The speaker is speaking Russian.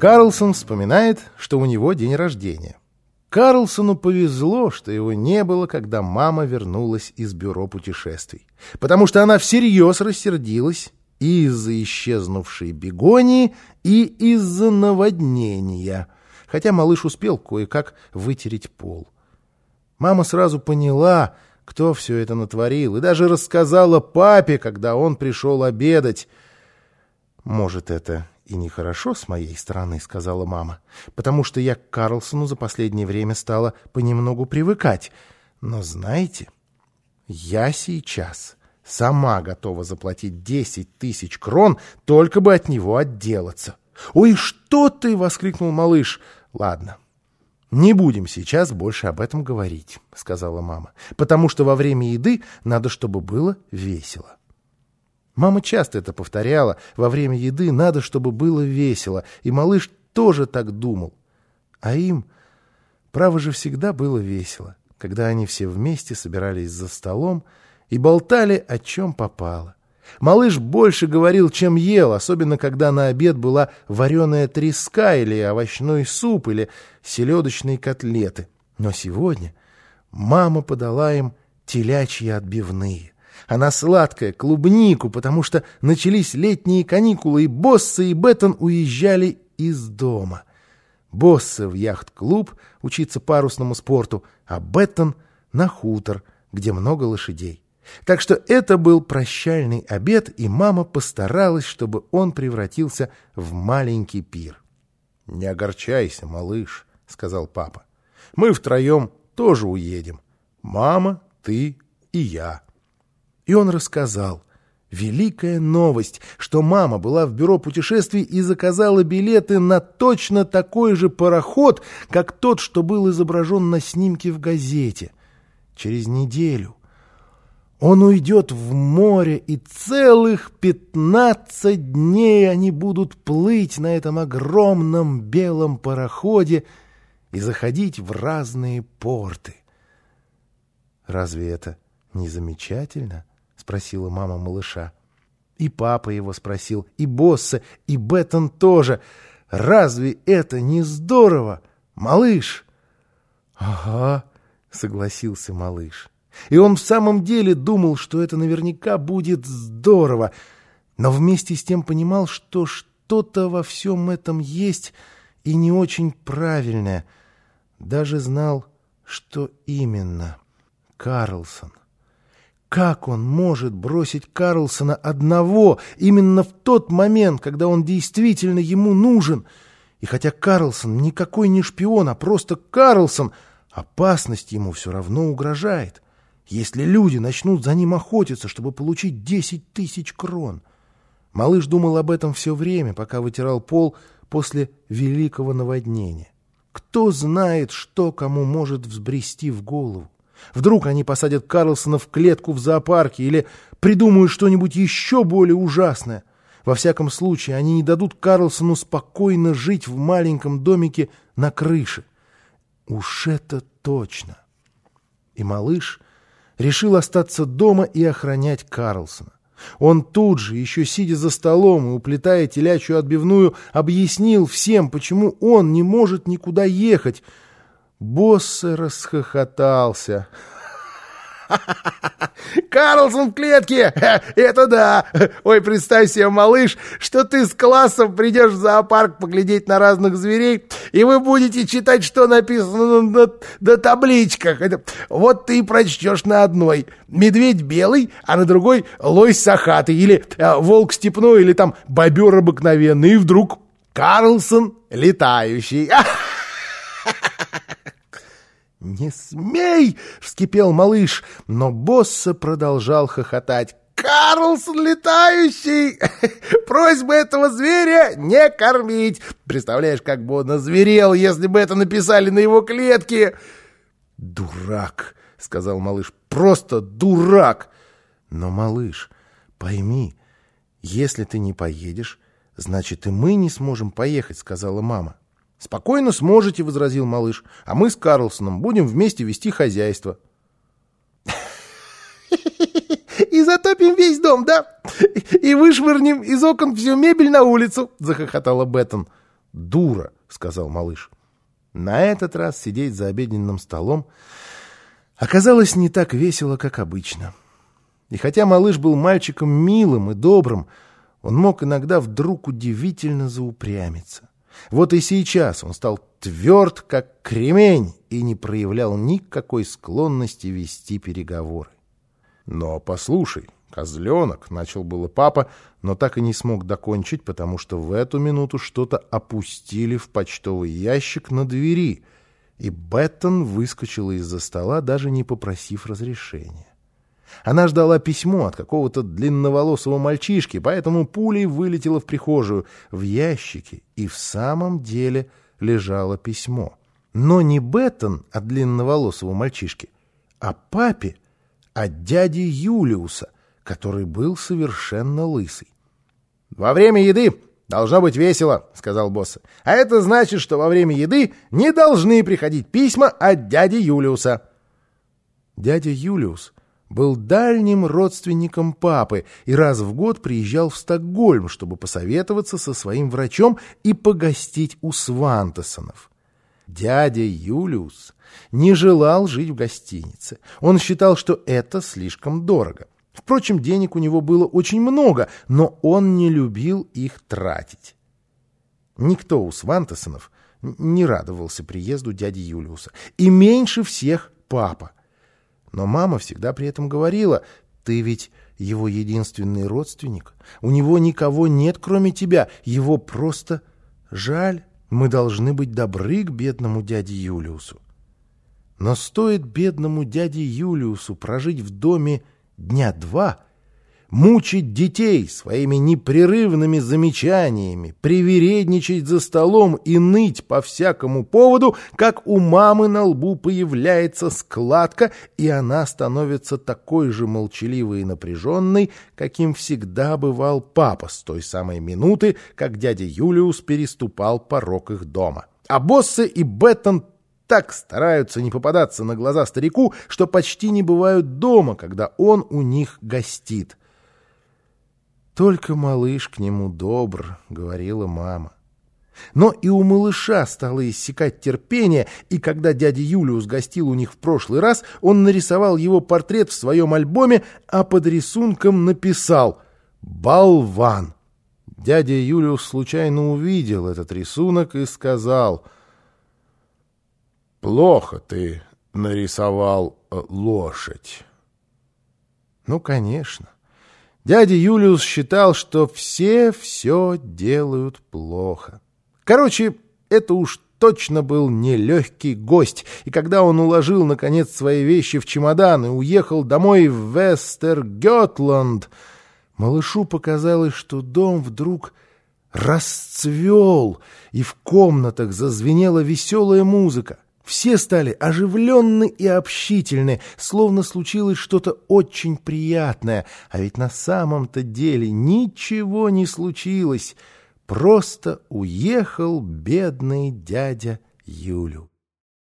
Карлсон вспоминает, что у него день рождения. Карлсону повезло, что его не было, когда мама вернулась из бюро путешествий, потому что она всерьез рассердилась и из-за исчезнувшей бегонии, и из-за наводнения, хотя малыш успел кое-как вытереть пол. Мама сразу поняла, кто все это натворил, и даже рассказала папе, когда он пришел обедать. Может, это и нехорошо с моей стороны, — сказала мама, — потому что я к Карлсону за последнее время стала понемногу привыкать. Но знаете, я сейчас сама готова заплатить десять тысяч крон, только бы от него отделаться. — Ой, что ты! — воскликнул малыш. — Ладно, не будем сейчас больше об этом говорить, — сказала мама, — потому что во время еды надо, чтобы было весело. Мама часто это повторяла. Во время еды надо, чтобы было весело. И малыш тоже так думал. А им, право же, всегда было весело, когда они все вместе собирались за столом и болтали, о чем попало. Малыш больше говорил, чем ел, особенно когда на обед была вареная треска или овощной суп или селедочные котлеты. Но сегодня мама подала им телячьи отбивные а на сладкое клубнику, потому что начались летние каникулы, и Босса и Беттон уезжали из дома. Босса в яхт-клуб учиться парусному спорту, а Беттон на хутор, где много лошадей. Так что это был прощальный обед, и мама постаралась, чтобы он превратился в маленький пир. — Не огорчайся, малыш, — сказал папа. — Мы втроем тоже уедем. Мама, ты и я. И он рассказал. Великая новость, что мама была в бюро путешествий и заказала билеты на точно такой же пароход, как тот, что был изображен на снимке в газете. Через неделю он уйдет в море, и целых пятнадцать дней они будут плыть на этом огромном белом пароходе и заходить в разные порты. Разве это не замечательно? — спросила мама малыша. И папа его спросил, и Босса, и Беттон тоже. «Разве это не здорово, малыш?» «Ага», — согласился малыш. И он в самом деле думал, что это наверняка будет здорово, но вместе с тем понимал, что что-то во всем этом есть и не очень правильное. Даже знал, что именно. Карлсон. Как он может бросить Карлсона одного именно в тот момент, когда он действительно ему нужен? И хотя Карлсон никакой не шпион, а просто Карлсон, опасность ему все равно угрожает. Если люди начнут за ним охотиться, чтобы получить десять тысяч крон. Малыш думал об этом все время, пока вытирал пол после великого наводнения. Кто знает, что кому может взбрести в голову? Вдруг они посадят Карлсона в клетку в зоопарке или придумают что-нибудь еще более ужасное. Во всяком случае, они не дадут Карлсону спокойно жить в маленьком домике на крыше. Уж это точно. И малыш решил остаться дома и охранять Карлсона. Он тут же, еще сидя за столом и уплетая телячью отбивную, объяснил всем, почему он не может никуда ехать, Боссе расхохотался. «Карлсон в клетке! Это да! Ой, представь себе, малыш, что ты с классом придешь в зоопарк поглядеть на разных зверей, и вы будете читать, что написано на, на, на табличках. Это, вот ты и прочтешь на одной. Медведь белый, а на другой лось сахатый, или э, волк степной, или там бобер обыкновенный, и вдруг Карлсон летающий. «Не смей!» — вскипел малыш, но Босса продолжал хохотать. «Карлсон летающий! Просьба этого зверя не кормить! Представляешь, как бы он озверел, если бы это написали на его клетке!» «Дурак!» — сказал малыш. «Просто дурак!» «Но, малыш, пойми, если ты не поедешь, значит, и мы не сможем поехать», — сказала мама. «Спокойно сможете», — возразил малыш. «А мы с Карлсоном будем вместе вести хозяйство». «И затопим весь дом, да? И вышвырнем из окон всю мебель на улицу», — захохотала Беттон. дура», — сказал малыш. На этот раз сидеть за обеденным столом оказалось не так весело, как обычно. И хотя малыш был мальчиком милым и добрым, он мог иногда вдруг удивительно заупрямиться. Вот и сейчас он стал тверд, как кремень, и не проявлял никакой склонности вести переговоры. «Но послушай, козленок», — начал было папа, но так и не смог докончить, потому что в эту минуту что-то опустили в почтовый ящик на двери, и Беттон выскочила из-за стола, даже не попросив разрешения. Она ждала письмо от какого-то длинноволосого мальчишки, поэтому пулей вылетела в прихожую. В ящике и в самом деле лежало письмо. Но не Беттон от длинноволосого мальчишки, а папе от дяди Юлиуса, который был совершенно лысый. «Во время еды должно быть весело», — сказал босс. «А это значит, что во время еды не должны приходить письма от дяди Юлиуса». Дядя Юлиус был дальним родственником папы и раз в год приезжал в Стокгольм, чтобы посоветоваться со своим врачом и погостить у Свантесонов. Дядя Юлиус не желал жить в гостинице. Он считал, что это слишком дорого. Впрочем, денег у него было очень много, но он не любил их тратить. Никто у Свантесонов не радовался приезду дяди Юлиуса. И меньше всех папа. Но мама всегда при этом говорила, «Ты ведь его единственный родственник. У него никого нет, кроме тебя. Его просто жаль. Мы должны быть добры к бедному дяде Юлиусу». Но стоит бедному дяде Юлиусу прожить в доме дня два — мучить детей своими непрерывными замечаниями, привередничать за столом и ныть по всякому поводу, как у мамы на лбу появляется складка, и она становится такой же молчаливой и напряженной, каким всегда бывал папа с той самой минуты, как дядя Юлиус переступал порог их дома. А Боссе и Беттон так стараются не попадаться на глаза старику, что почти не бывают дома, когда он у них гостит. «Только малыш к нему добр», — говорила мама. Но и у малыша стало иссякать терпение, и когда дядя Юлиус гостил у них в прошлый раз, он нарисовал его портрет в своем альбоме, а под рисунком написал «Болван». Дядя Юлиус случайно увидел этот рисунок и сказал «Плохо ты нарисовал э, лошадь». Ну, конечно. Дядя Юлиус считал, что все все делают плохо. Короче, это уж точно был нелегкий гость, и когда он уложил, наконец, свои вещи в чемодан и уехал домой в Вестергетланд, малышу показалось, что дом вдруг расцвел, и в комнатах зазвенела веселая музыка. Все стали оживленны и общительны, словно случилось что-то очень приятное, а ведь на самом-то деле ничего не случилось. Просто уехал бедный дядя Юлю.